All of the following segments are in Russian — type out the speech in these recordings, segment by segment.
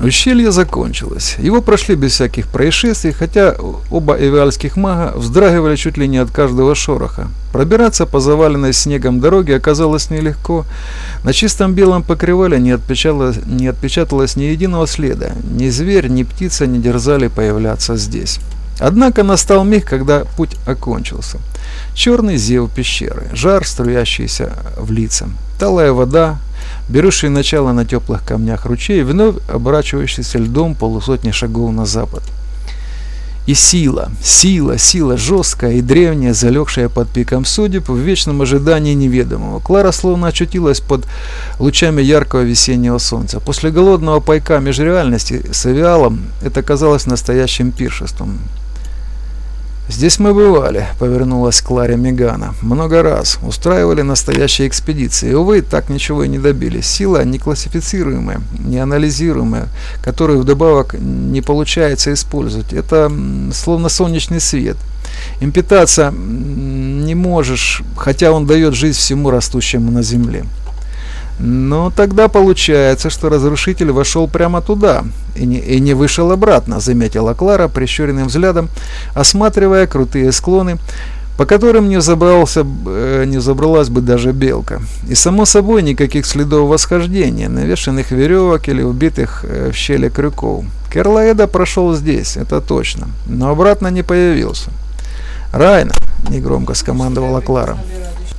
Ущелье закончилось. Его прошли без всяких происшествий, хотя оба эвиальских мага вздрагивали чуть ли не от каждого шороха. Пробираться по заваленной снегом дороге оказалось нелегко. На чистом белом покрывале не отпечаталось, не отпечаталось ни единого следа. Ни зверь, ни птица не дерзали появляться здесь. Однако настал миг, когда путь окончился. Черный зев пещеры, жар, струящийся в лица, талая вода, берущий начало на теплых камнях ручей, вновь оборачивающийся льдом полусотни шагов на запад. И сила, сила, сила жесткая и древняя, залегшая под пиком судеб в вечном ожидании неведомого. Клара словно очутилась под лучами яркого весеннего солнца. После голодного пайка межреальности с авиалом это казалось настоящим пиршеством. «Здесь мы бывали», — повернулась Кларе Мегана. «Много раз. Устраивали настоящие экспедиции. Увы, так ничего и не добились. Сила неклассифицируемая, неанализируемая, которую вдобавок не получается использовать. Это словно солнечный свет. Импитаться не можешь, хотя он дает жизнь всему растущему на Земле». Но тогда получается, что разрушитель вошел прямо туда и не, и не вышел обратно, заметила Клара прищуренным взглядом, осматривая крутые склоны, по которым не, забрался, э, не забралась бы даже белка. И само собой никаких следов восхождения, навешенных веревок или убитых э, в щели крюков. Керлаэда прошел здесь, это точно, но обратно не появился. «Райна!» – негромко скомандовала Клара.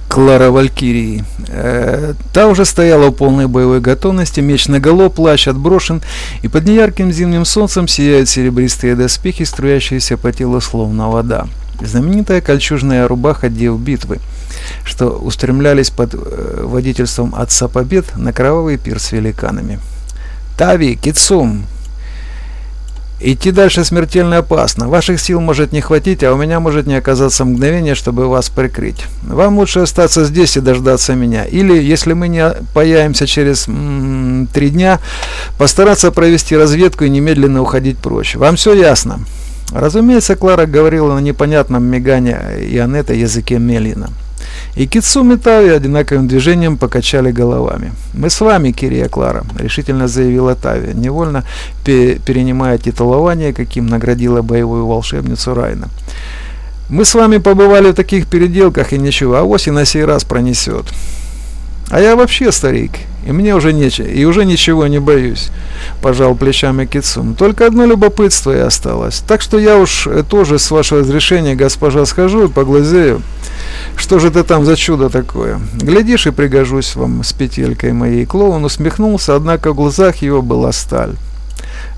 Клара Валькирии. Э, та уже стояла в полной боевой готовности, меч наголо, плащ отброшен, и под неярким зимним солнцем сияют серебристые доспехи, струящиеся по телу словно вода. Знаменитая кольчужная рубаха дев битвы, что устремлялись под э, водительством отца побед на кровавый пир с великанами. «Тави, Кицум!» Идти дальше смертельно опасно. Ваших сил может не хватить, а у меня может не оказаться мгновение, чтобы вас прикрыть. Вам лучше остаться здесь и дождаться меня. Или, если мы не появимся через м -м, три дня, постараться провести разведку и немедленно уходить прочь. Вам все ясно? Разумеется, Клара говорила на непонятном мигане Ионета языке Мелина. И Китсуми Тави одинаковым движением покачали головами. «Мы с вами, Кирия Клара», — решительно заявила Тави, невольно перенимая титулование, каким наградила боевую волшебницу Райна. «Мы с вами побывали в таких переделках и ничего, а вось и на сей раз пронесет». А я вообще старик, и мне уже нечего, и уже ничего не боюсь, пожал плечами Кицун. Только одно любопытство и осталось. Так что я уж тоже с вашего разрешения, госпожа, схожу и поглазею. Что же ты там за чудо такое? Глядишь и пригожусь вам с петелькой моей. Клоун усмехнулся, однако в глазах его была сталь.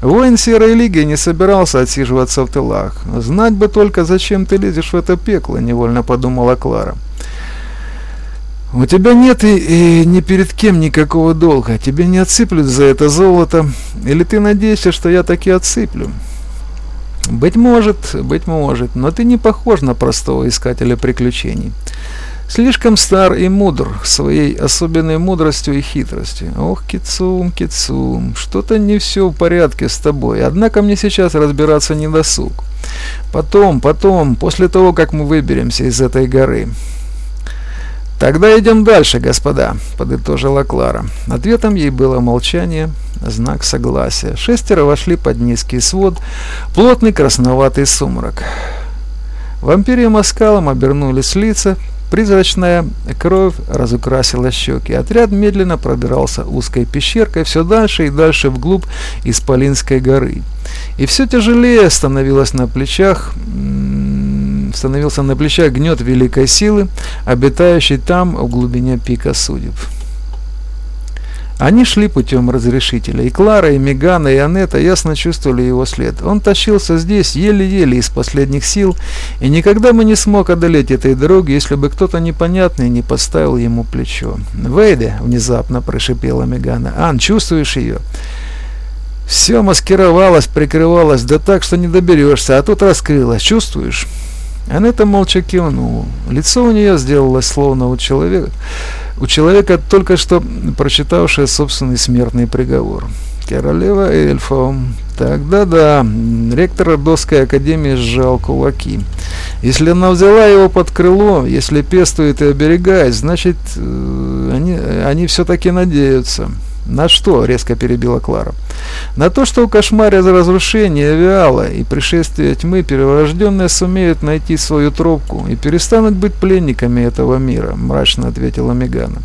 Воин Серой Лиги не собирался отсиживаться в тылах. Знать бы только, зачем ты лезешь в это пекло, невольно подумала Клара. У тебя нет и, и ни перед кем никакого долга. Тебе не отсыплют за это золото. Или ты надеешься, что я таки отсыплю? Быть может, быть может, но ты не похож на простого искателя приключений. Слишком стар и мудр своей особенной мудростью и хитростью. Ох, Кицум, Кицум, что-то не все в порядке с тобой. Однако мне сейчас разбираться не досуг. Потом, потом, после того, как мы выберемся из этой горы. «Тогда идем дальше, господа», — подытожила Клара. Ответом ей было молчание, знак согласия. Шестеро вошли под низкий свод, плотный красноватый сумрак. Вампирьям оскалом обернулись лица, призрачная кровь разукрасила щеки. Отряд медленно пробирался узкой пещеркой все дальше и дальше вглубь Исполинской горы. И все тяжелее становилось на плечах становился на плечах гнет великой силы, обитающей там в глубине пика судеб. Они шли путем разрешителя, и Клара, и Мегана, и Анетта ясно чувствовали его след. Он тащился здесь еле-еле из последних сил, и никогда бы не смог одолеть этой дороги, если бы кто-то непонятный не подставил ему плечо. «Вейде!» — внезапно прошипела Мегана. «Ан, чувствуешь ее?» «Все маскировалось, прикрывалось, да так, что не доберешься, а тут раскрылось. Чувствуешь?» Анетта молча кивнула. Лицо у нее сделалось словно у человека, у человека, только что прочитавшего собственный смертный приговор. Королева эльфов. Тогда да, ректор Ордовской академии сжал кулаки. Если она взяла его под крыло, если пестует и оберегает, значит, э, они, они все-таки надеются. «На что?» — резко перебила Клара. «На то, что в кошмаре за разрушение Виала и пришествие тьмы перворожденные сумеют найти свою тропку и перестанут быть пленниками этого мира», — мрачно ответила Мегана.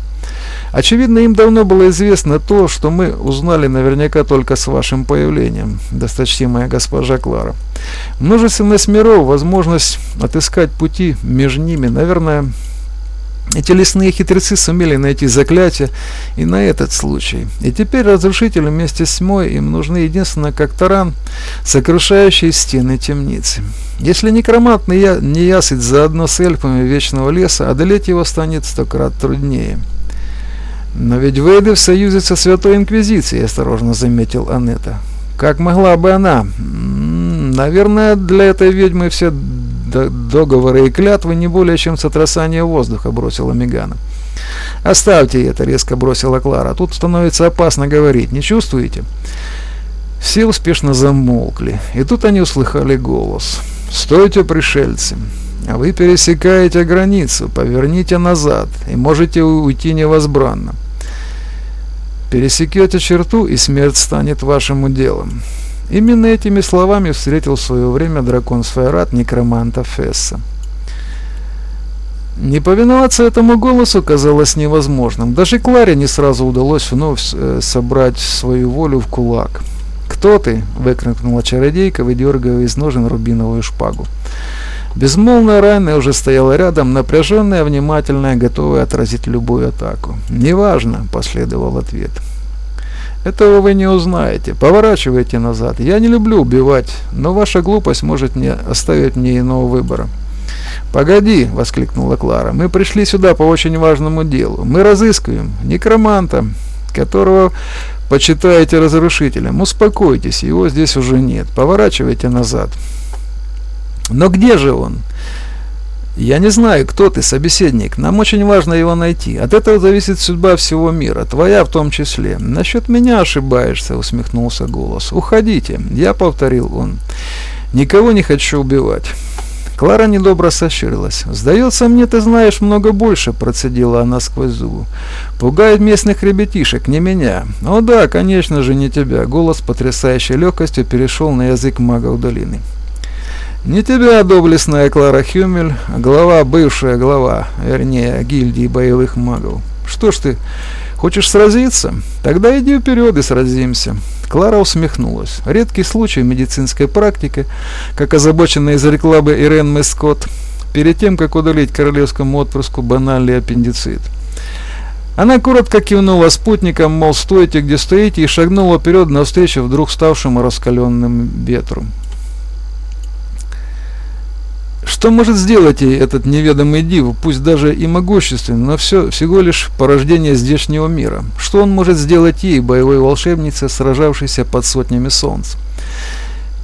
Очевидно, им давно было известно то, что мы узнали наверняка только с вашим появлением, досточтимая госпожа Клара. Множественность миров, возможность отыскать пути между ними, наверное, эти лесные хитрецы сумели найти заклятие и на этот случай. И теперь разрушители вместе с тьмой им нужны единственно как таран, сокрушающий стены темницы. Если некромант не, я, не ясыть заодно с эльфами вечного леса, одолеть его станет сто крат труднее. «Но ведь Вейды в союзе со Святой Инквизицией», — осторожно заметил Анетта. «Как могла бы она? Наверное, для этой ведьмы все договоры и клятвы не более чем сотрясание воздуха», — бросила Мегана. «Оставьте это», — резко бросила Клара. «Тут становится опасно говорить, не чувствуете?» Все успешно замолкли, и тут они услыхали голос. «Стойте, пришельцы! Вы пересекаете границу, поверните назад, и можете уйти невозбранно. Пересекете черту, и смерть станет вашим уделом. Именно этими словами встретил в свое время дракон Сфайрат некроманта Фесса. Не повиноваться этому голосу казалось невозможным. Даже Кларе не сразу удалось вновь э, собрать свою волю в кулак. «Кто ты?» — выкрикнула чародейка, выдергивая из ножен рубиновую шпагу. Безмолвная Райна уже стояла рядом, напряженная, внимательная, готовая отразить любую атаку. «Неважно», — последовал ответ. «Этого вы не узнаете. Поворачивайте назад. Я не люблю убивать, но ваша глупость может не оставить мне иного выбора». «Погоди!» — воскликнула Клара. «Мы пришли сюда по очень важному делу. Мы разыскиваем некроманта, которого почитаете разрушителем. Успокойтесь, его здесь уже нет. Поворачивайте назад». Но где же он? Я не знаю, кто ты, собеседник. Нам очень важно его найти. От этого зависит судьба всего мира, твоя в том числе. Насчет меня ошибаешься, усмехнулся голос. Уходите, я повторил он. Никого не хочу убивать. Клара недобро сощурилась. «Сдается мне, ты знаешь много больше», – процедила она сквозь зубы. «Пугает местных ребятишек, не меня». «О да, конечно же, не тебя». Голос потрясающей легкостью перешел на язык магов долины. Не тебя, доблестная Клара Хюмель, а глава, бывшая глава, вернее, гильдии боевых магов. Что ж ты, хочешь сразиться? Тогда иди вперед и сразимся. Клара усмехнулась. Редкий случай медицинской практики, как озабоченно изрекла бы Ирен Мэскотт, перед тем, как удалить королевскому отпрыску банальный аппендицит. Она коротко кивнула спутникам, мол, стойте, где стоите, и шагнула вперед навстречу вдруг ставшему раскаленным ветру. Что может сделать ей этот неведомый див, пусть даже и могущественный, но все всего лишь порождение здешнего мира? Что он может сделать ей, боевой волшебнице, сражавшейся под сотнями солнц?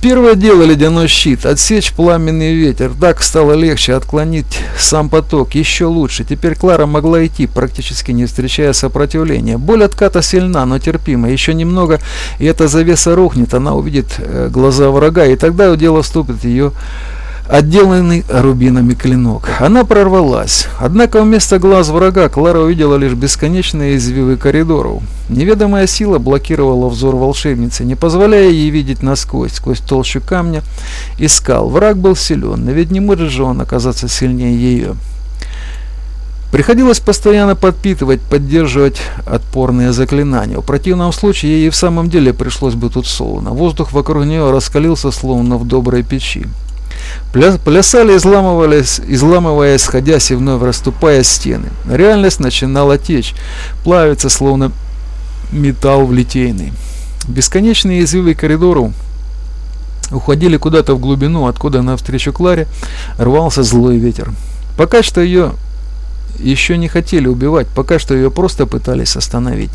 Первое дело ледяной щит, отсечь пламенный ветер. Так стало легче отклонить сам поток, еще лучше. Теперь Клара могла идти, практически не встречая сопротивления. Боль отката сильна, но терпима. Еще немного, и эта завеса рухнет, она увидит э, глаза врага, и тогда дело вступит ее отделанный рубинами клинок. Она прорвалась. Однако вместо глаз врага Клара увидела лишь бесконечные извивы коридоров. Неведомая сила блокировала взор волшебницы, не позволяя ей видеть насквозь, сквозь толщу камня и скал. Враг был силен, но ведь не может же он оказаться сильнее ее. Приходилось постоянно подпитывать, поддерживать отпорные заклинания. В противном случае ей в самом деле пришлось бы тут солоно. Воздух вокруг нее раскалился, словно в доброй печи. Плясали, изламывались, изламывая, сходясь и вновь расступая стены. Реальность начинала течь, плавиться, словно металл в литейный. Бесконечные извивы коридоров уходили куда-то в глубину, откуда навстречу Кларе рвался злой ветер. Пока что ее еще не хотели убивать, пока что ее просто пытались остановить.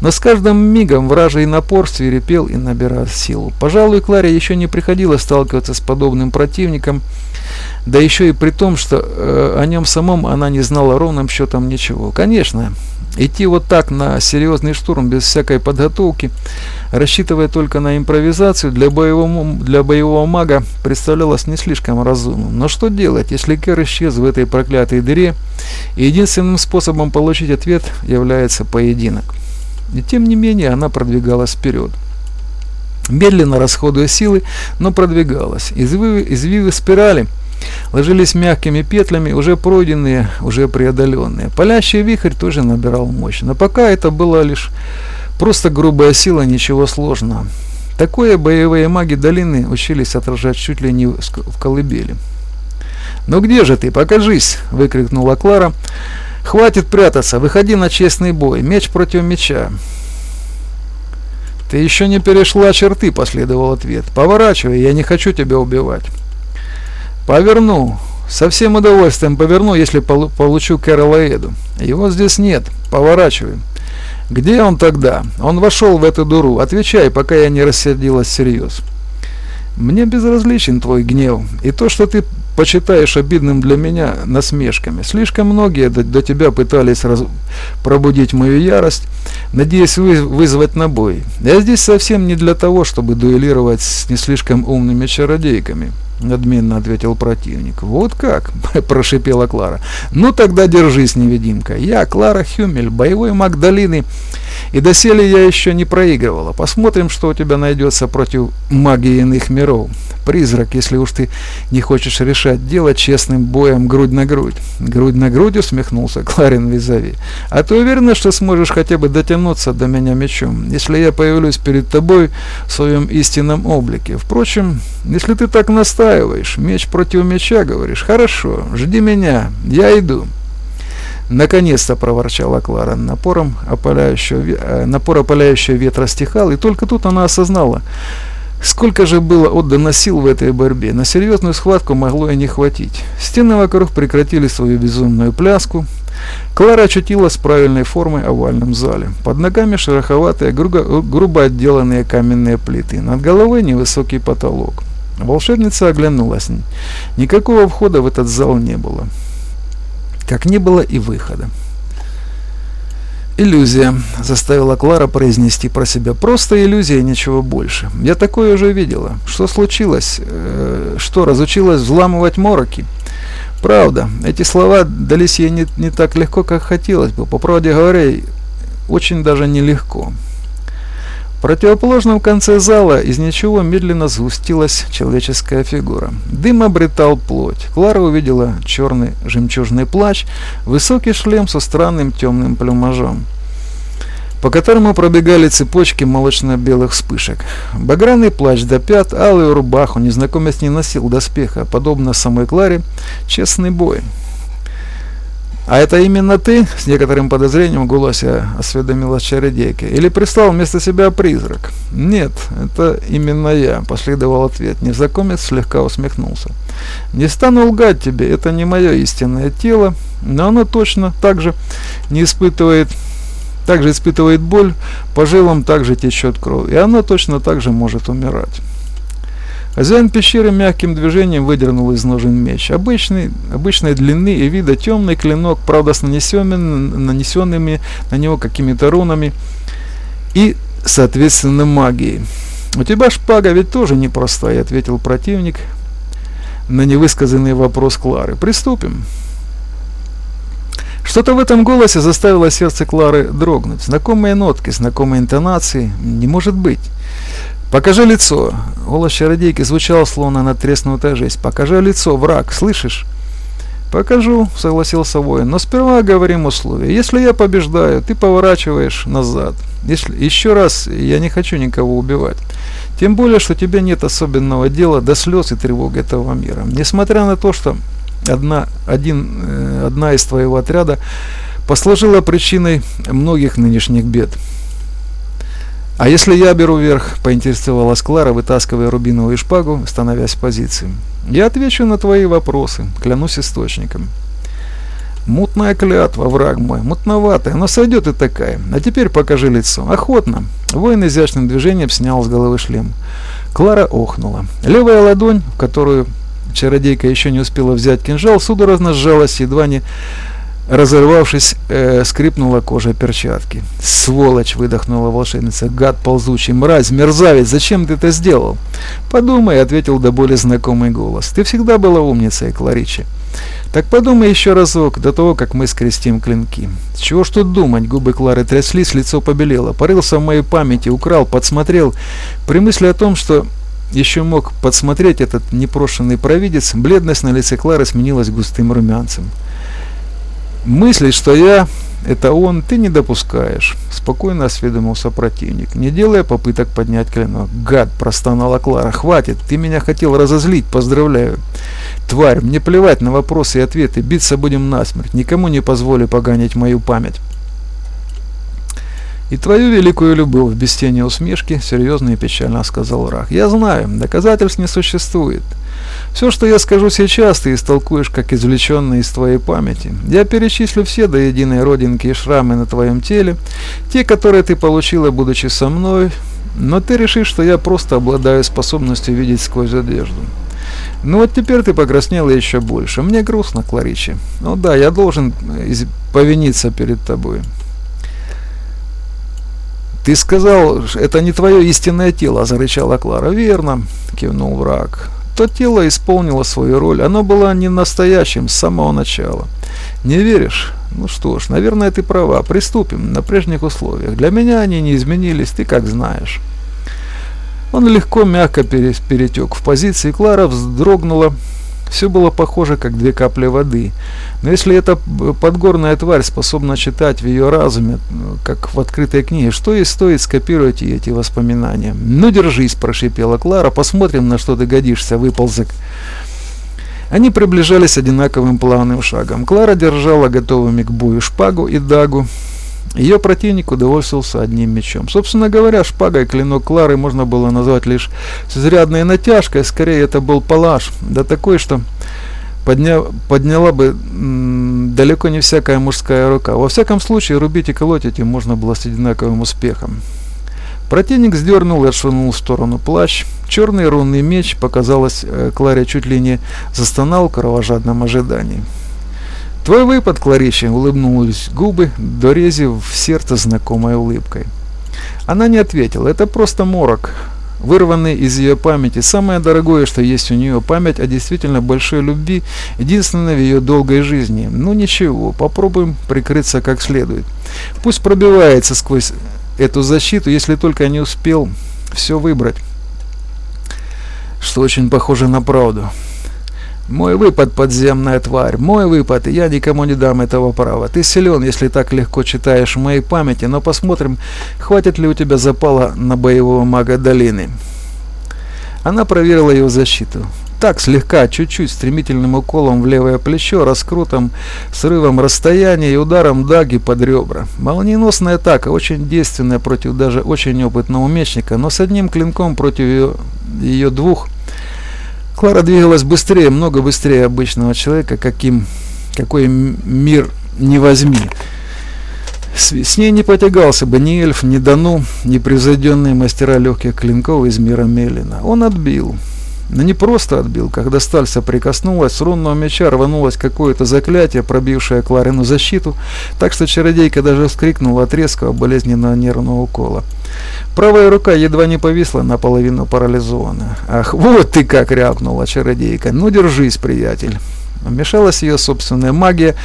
Но с каждым мигом вражий напор свирепел и набирал силу. Пожалуй, Кларе еще не приходилось сталкиваться с подобным противником, да еще и при том, что э, о нем самом она не знала ровным счетом ничего. Конечно, идти вот так на серьезный штурм без всякой подготовки, рассчитывая только на импровизацию, для боевого, для боевого мага представлялось не слишком разумным. Но что делать, если Кэр исчез в этой проклятой дыре, и единственным способом получить ответ является поединок? И тем не менее она продвигалась вперед. Медленно расходуя силы, но продвигалась. Извивы, извивы спирали ложились мягкими петлями, уже пройденные, уже преодоленные. Палящий вихрь тоже набирал мощь, но пока это была лишь просто грубая сила, ничего сложного. Такое боевые маги долины учились отражать чуть ли не в колыбели. «Ну где же ты? Покажись!» – выкрикнула Клара. «Хватит прятаться, выходи на честный бой, меч против меча». «Ты еще не перешла черты», – последовал ответ. «Поворачивай, я не хочу тебя убивать». «Поверну. Со всем удовольствием поверну, если получу Кэрола Эду. Его здесь нет. Поворачивай». «Где он тогда? Он вошел в эту дуру. Отвечай, пока я не рассердилась всерьез». «Мне безразличен твой гнев, и то, что ты почитаешь обидным для меня насмешками. Слишком многие до, до тебя пытались раз, пробудить мою ярость, надеясь вы, вызвать на бой. Я здесь совсем не для того, чтобы дуэлировать с не слишком умными чародейками надменно ответил противник. Вот как, прошипела Клара. Ну тогда держись, невидимка. Я Клара Хюмель, боевой маг долины. И доселе я еще не проигрывала. Посмотрим, что у тебя найдется против магии иных миров. Призрак, если уж ты не хочешь решать дело честным боем грудь на грудь. Грудь на грудь усмехнулся Кларин Визави. А ты уверена, что сможешь хотя бы дотянуться до меня мечом, если я появлюсь перед тобой в своем истинном облике? Впрочем, если ты так настаиваешь, меч против меча, говоришь, хорошо, жди меня, я иду. Наконец-то проворчала Клара. Напором опаляющего, э, напор опаляющего ветра стихал, и только тут она осознала, сколько же было отдано сил в этой борьбе. На серьезную схватку могло и не хватить. Стены вокруг прекратили свою безумную пляску. Клара очутилась правильной формой овальном зале. Под ногами шероховатые, грубо, грубо отделанные каменные плиты. Над головой невысокий потолок. Волшебница оглянулась. Никакого входа в этот зал не было как не было и выхода. «Иллюзия», — заставила Клара произнести про себя. «Просто иллюзия, ничего больше. Я такое уже видела. Что случилось? Э, что, разучилась взламывать мороки?» «Правда, эти слова дались ей не, не так легко, как хотелось бы. По правде говоря, очень даже нелегко противоположном конце зала из ничего медленно сгустилась человеческая фигура. Дым обретал плоть. Клара увидела черный жемчужный плащ, высокий шлем со странным темным плюмажом по которому пробегали цепочки молочно-белых вспышек. Багряный плащ до пят, алую рубаху, незнакомец не носил доспеха, подобно самой Кларе, честный бой. «А это именно ты?» — с некоторым подозрением в голосе осведомилась чародейка. «Или пристал вместо себя призрак?» «Нет, это именно я», — последовал ответ. Незнакомец слегка усмехнулся. «Не стану лгать тебе, это не мое истинное тело, но оно точно так же не испытывает также испытывает боль, по жилам также течет кровь, и оно точно так же может умирать. Хозяин пещеры мягким движением выдернул из ножен меч. Обычный, обычной длины и вида темный клинок, правда с нанесенными, нанесенными на него какими-то рунами и, соответственно, магией. «У тебя шпага ведь тоже непростая», — ответил противник на невысказанный вопрос Клары. «Приступим». Что-то в этом голосе заставило сердце Клары дрогнуть. Знакомые нотки, знакомые интонации. Не может быть. «Покажи лицо!» Голос чародейки звучал, словно надтреснутая жесть. «Покажи лицо, враг, слышишь?» «Покажу», — согласился воин, — «но сперва говорим условия. Если я побеждаю, ты поворачиваешь назад. Если еще раз, я не хочу никого убивать. Тем более, что тебе нет особенного дела до слез и тревог этого мира. Несмотря на то, что одна, один, э, одна из твоего отряда послужила причиной многих нынешних бед». «А если я беру верх?» – поинтересовалась Клара, вытаскивая рубиновую шпагу, становясь в позицию. «Я отвечу на твои вопросы, клянусь источником». «Мутная клятва, враг мой, мутноватая, но сойдет и такая. А теперь покажи лицо. Охотно». Воин изящным движением снял с головы шлем. Клара охнула. Левая ладонь, в которую чародейка еще не успела взять кинжал, судорожно сжалась, едва не Разорвавшись, э, скрипнула кожа перчатки. «Сволочь!» — выдохнула волшебница. «Гад ползучий! Мразь! Мерзавец! Зачем ты это сделал?» «Подумай!» — ответил до боли знакомый голос. «Ты всегда была умницей, Кларичи. Так подумай еще разок, до того, как мы скрестим клинки. Чего ж тут думать, губы Клары тряслись, лицо побелело. Порылся в моей памяти, украл, подсмотрел. При мысли о том, что еще мог подсмотреть этот непрошенный провидец, бледность на лице Клары сменилась густым румянцем. Мыслить, что я это он, ты не допускаешь, спокойно осведомился противник, не делая попыток поднять клинок. Гад, простонала Клара, хватит, ты меня хотел разозлить, поздравляю. Тварь, мне плевать на вопросы и ответы, биться будем насмерть, никому не позволю поганить мою память. «И твою великую любовь, без тени усмешки», — серьезно и печально сказал Рах. «Я знаю, доказательств не существует. Все, что я скажу сейчас, ты истолкуешь как извлеченное из твоей памяти. Я перечислю все до единой родинки и шрамы на твоем теле, те, которые ты получила, будучи со мной, но ты решишь, что я просто обладаю способностью видеть сквозь одежду. Ну вот теперь ты покраснела еще больше. Мне грустно, Кларичи. Ну да, я должен повиниться перед тобой. «Ты сказал, это не твое истинное тело», — зарычала Клара. «Верно», — кивнул враг. «То тело исполнило свою роль. Оно было не настоящим с самого начала. Не веришь? Ну что ж, наверное, ты права. Приступим на прежних условиях. Для меня они не изменились, ты как знаешь». Он легко, мягко перетек в позиции. Клара вздрогнула, все было похоже, как две капли воды. Но если эта подгорная тварь способна читать в ее разуме, как в открытой книге, что ей стоит скопировать эти воспоминания? «Ну, держись», – прошипела Клара, – «посмотрим, на что ты годишься, выползок». Они приближались одинаковым плавным шагом. Клара держала готовыми к бою шпагу и дагу. Ее противник удовольствовался одним мечом. Собственно говоря, шпагой клинок Клары можно было назвать лишь с изрядной натяжкой, скорее это был палаш, да такой, что подня, подняла бы далеко не всякая мужская рука. Во всяком случае, рубить и колоть этим можно было с одинаковым успехом. Противник сдернул и отшвырнул в сторону плащ. Черный рунный меч, показалось, э, Кларе чуть ли не застонал в кровожадном ожидании. «Твой выпад, Кларище!» — улыбнулись губы, дорезив в сердце знакомой улыбкой. Она не ответила. Это просто морок, вырванный из ее памяти. Самое дорогое, что есть у нее память о действительно большой любви, единственной в ее долгой жизни. Ну ничего, попробуем прикрыться как следует. Пусть пробивается сквозь эту защиту, если только не успел все выбрать. Что очень похоже на правду. Мой выпад, подземная тварь, мой выпад, я никому не дам этого права. Ты силен, если так легко читаешь в моей памяти, но посмотрим, хватит ли у тебя запала на боевого мага долины. Она проверила его защиту. Так, слегка, чуть-чуть, стремительным уколом в левое плечо, раскрутом, срывом расстояния и ударом даги под ребра. Молниеносная атака, очень действенная против даже очень опытного мечника, но с одним клинком против ее, ее двух – Клара двигалась быстрее, много быстрее обычного человека, каким, какой мир не возьми. С, с ней не потягался бы ни эльф, ни Дану, ни превзойденные мастера легких клинков из мира Мелина. Он отбил. Но не просто отбил. Когда сталь соприкоснулась, с рунного меча рванулось какое-то заклятие, пробившее Кларину защиту, так что чародейка даже вскрикнула от резкого болезненного нервного укола. Правая рука едва не повисла, наполовину парализована. «Ах, вот ты как!» — рявкнула чародейка. «Ну, держись, приятель!» Вмешалась ее собственная магия,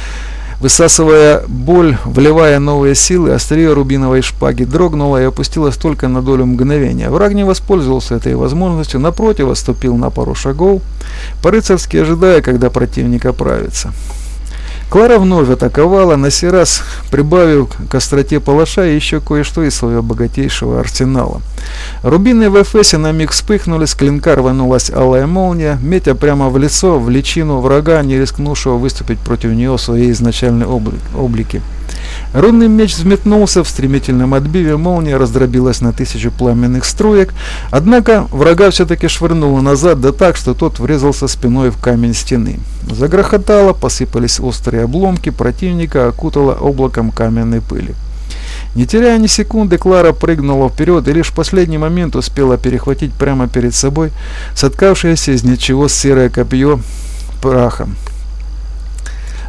Высасывая боль, вливая новые силы, острие рубиновой шпаги дрогнуло и опустилось только на долю мгновения. Враг не воспользовался этой возможностью, напротив, отступил на пару шагов, по-рыцарски ожидая, когда противник оправится. Клара вновь атаковала, на сей раз прибавив к остроте палаша еще кое-что из своего богатейшего арсенала. Рубины в эфесе на миг вспыхнули, с клинка рванулась алая молния, метя прямо в лицо, в личину врага, не рискнувшего выступить против нее в своей изначальной облик, облике. Рунный меч взметнулся в стремительном отбиве, молния раздробилась на тысячу пламенных струек, однако врага все-таки швырнуло назад, да так, что тот врезался спиной в камень стены. Загрохотало, посыпались острые обломки, противника окутало облаком каменной пыли. Не теряя ни секунды, Клара прыгнула вперед и лишь в последний момент успела перехватить прямо перед собой соткавшееся из ничего серое копье прахом.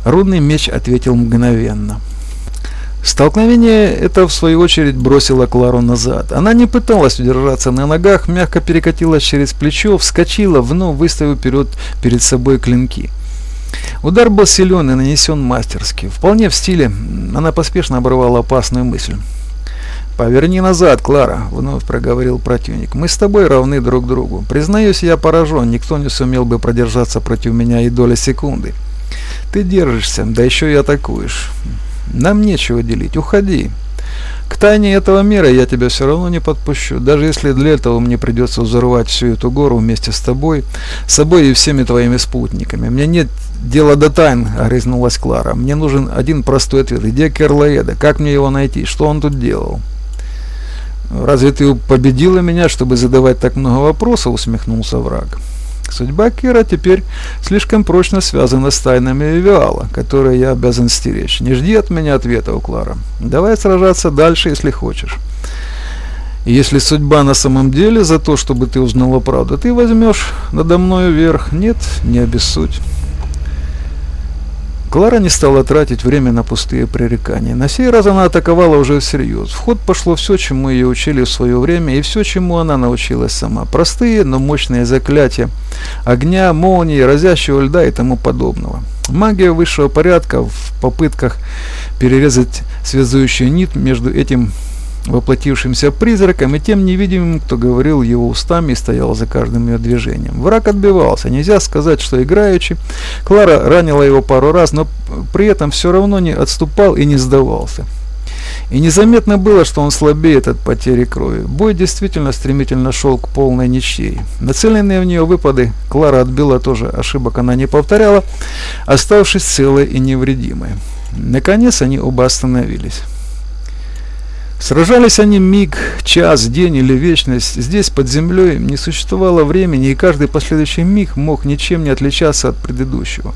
Рудный меч ответил мгновенно. Столкновение это, в свою очередь, бросило Клару назад. Она не пыталась удержаться на ногах, мягко перекатилась через плечо, вскочила, вновь выставив вперед перед собой клинки. Удар был силен и нанесен мастерски. Вполне в стиле, она поспешно обрывала опасную мысль. «Поверни назад, Клара», — вновь проговорил противник. «Мы с тобой равны друг другу. Признаюсь, я поражен. Никто не сумел бы продержаться против меня и доли секунды. Ты держишься, да еще и атакуешь. Нам нечего делить. Уходи. К тайне этого мира я тебя все равно не подпущу, даже если для этого мне придется взорвать всю эту гору вместе с тобой, с собой и всеми твоими спутниками. Мне нет дела до тайн, огрызнулась Клара. Мне нужен один простой ответ. Где Керлоеда? Как мне его найти? Что он тут делал? «Разве ты победила меня, чтобы задавать так много вопросов?» — усмехнулся враг. Судьба Кира теперь слишком прочно связана с тайнами Виала, которые я обязан стеречь. Не жди от меня ответа, у Клара. Давай сражаться дальше, если хочешь. Если судьба на самом деле за то, чтобы ты узнала правду, ты возьмешь надо мною верх. Нет, не обессудь. Клара не стала тратить время на пустые пререкания. На сей раз она атаковала уже всерьез. В ход пошло все, чему ее учили в свое время, и все, чему она научилась сама. Простые, но мощные заклятия огня, молнии, разящего льда и тому подобного. Магия высшего порядка в попытках перерезать связующую нить между этим воплотившимся призраком и тем невидимым, кто говорил его устами и стоял за каждым ее движением. Враг отбивался. Нельзя сказать, что играючи. Клара ранила его пару раз, но при этом все равно не отступал и не сдавался. И незаметно было, что он слабеет от потери крови. Бой действительно стремительно шел к полной ничьей. Нацеленные в нее выпады Клара отбила тоже, ошибок она не повторяла, оставшись целой и невредимой. Наконец они оба остановились. Сражались они миг, час, день или вечность. Здесь, под землей, не существовало времени, и каждый последующий миг мог ничем не отличаться от предыдущего.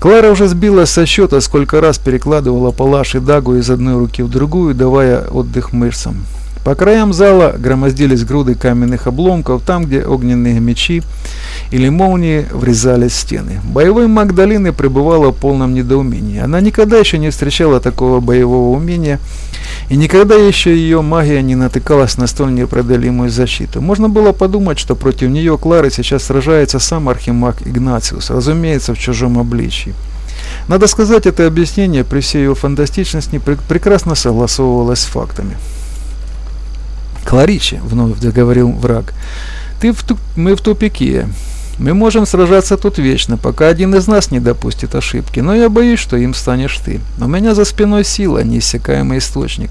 Клара уже сбила со счета, сколько раз перекладывала палаш и дагу из одной руки в другую, давая отдых мышцам. По краям зала громоздились груды каменных обломков, там, где огненные мечи или молнии врезались в стены. Боевой маг долины пребывала в полном недоумении. Она никогда еще не встречала такого боевого умения, и никогда еще ее магия не натыкалась на столь непреодолимую защиту. Можно было подумать, что против нее Клары сейчас сражается сам архимаг Игнациус, разумеется, в чужом обличии. Надо сказать, это объяснение при всей его фантастичности прекрасно согласовывалось с фактами. «Кларичи», — вновь договорил враг, — «ты в ту... мы в тупике. Мы можем сражаться тут вечно, пока один из нас не допустит ошибки, но я боюсь, что им станешь ты. У меня за спиной сила, неиссякаемый источник.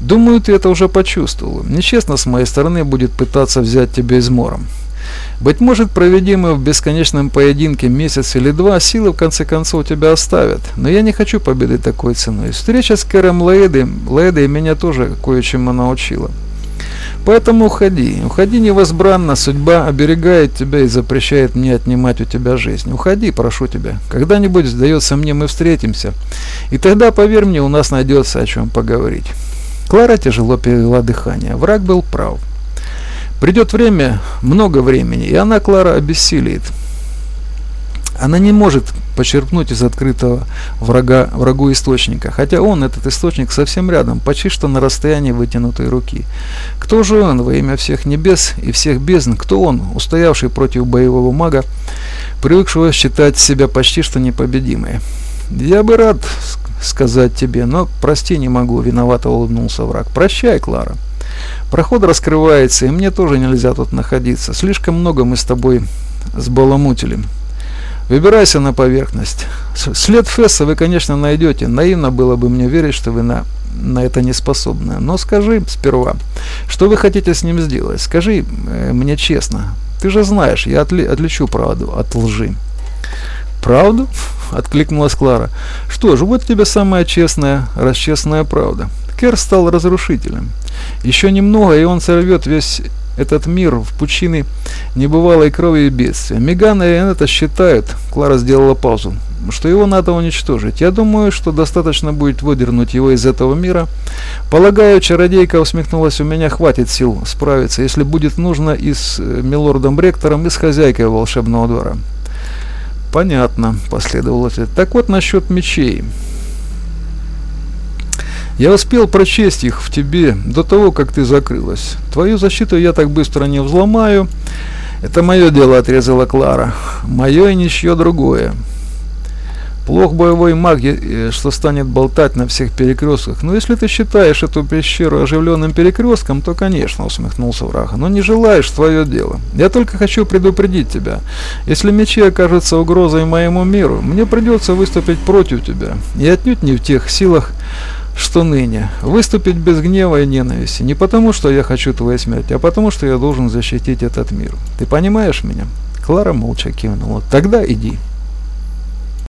Думаю, ты это уже почувствовал. Нечестно с моей стороны будет пытаться взять тебя измором. Быть может, проведимые в бесконечном поединке месяц или два, силы в конце концов тебя оставят. Но я не хочу победы такой ценой. Встреча с Кэром Лейдой, Лейдой меня тоже кое-чему научила. Поэтому уходи. Уходи невозбранно, судьба оберегает тебя и запрещает мне отнимать у тебя жизнь. Уходи, прошу тебя. Когда-нибудь, сдается мне, мы встретимся. И тогда, поверь мне, у нас найдется о чем поговорить. Клара тяжело перевела дыхание. Враг был прав. Придет время, много времени, и она, Клара, обессилит. Она не может почерпнуть из открытого врага, врагу источника, хотя он, этот источник, совсем рядом, почти что на расстоянии вытянутой руки. Кто же он во имя всех небес и всех бездн? Кто он, устоявший против боевого мага, привыкшего считать себя почти что непобедимой? Я бы рад сказать тебе, но прости, не могу, виновато улыбнулся враг. Прощай, Клара. Проход раскрывается, и мне тоже нельзя тут находиться. Слишком много мы с тобой сбаламутили. Выбирайся на поверхность. След Фесса вы, конечно, найдете. Наивно было бы мне верить, что вы на, на это не способны. Но скажи сперва, что вы хотите с ним сделать? Скажи э, мне честно. Ты же знаешь, я отли, отличу правду от лжи. «Правду?» — откликнулась Клара. «Что ж, вот тебе самая честная, расчестная правда. Кер стал разрушителем. Еще немного, и он сорвет весь этот мир в пучины небывалой крови и бедствия. Меган и это считают, Клара сделала паузу, что его надо уничтожить. Я думаю, что достаточно будет выдернуть его из этого мира. Полагаю, чародейка усмехнулась, у меня хватит сил справиться, если будет нужно и с э, милордом-ректором, и с хозяйкой волшебного двора. Понятно, последовало ответ. Так вот насчет мечей. Я успел прочесть их в тебе до того, как ты закрылась. Твою защиту я так быстро не взломаю. Это мое дело, отрезала Клара. Мое и ничье другое. Плох боевой маг, э, что станет болтать на всех перекрестках. Но если ты считаешь эту пещеру оживленным перекрестком, то, конечно, усмехнулся врага. Но не желаешь твое дело. Я только хочу предупредить тебя. Если мечи окажутся угрозой моему миру, мне придется выступить против тебя. И отнюдь не в тех силах, что ныне. Выступить без гнева и ненависти. Не потому, что я хочу твоей смерти, а потому, что я должен защитить этот мир. Ты понимаешь меня? Клара молча кивнула. Тогда иди.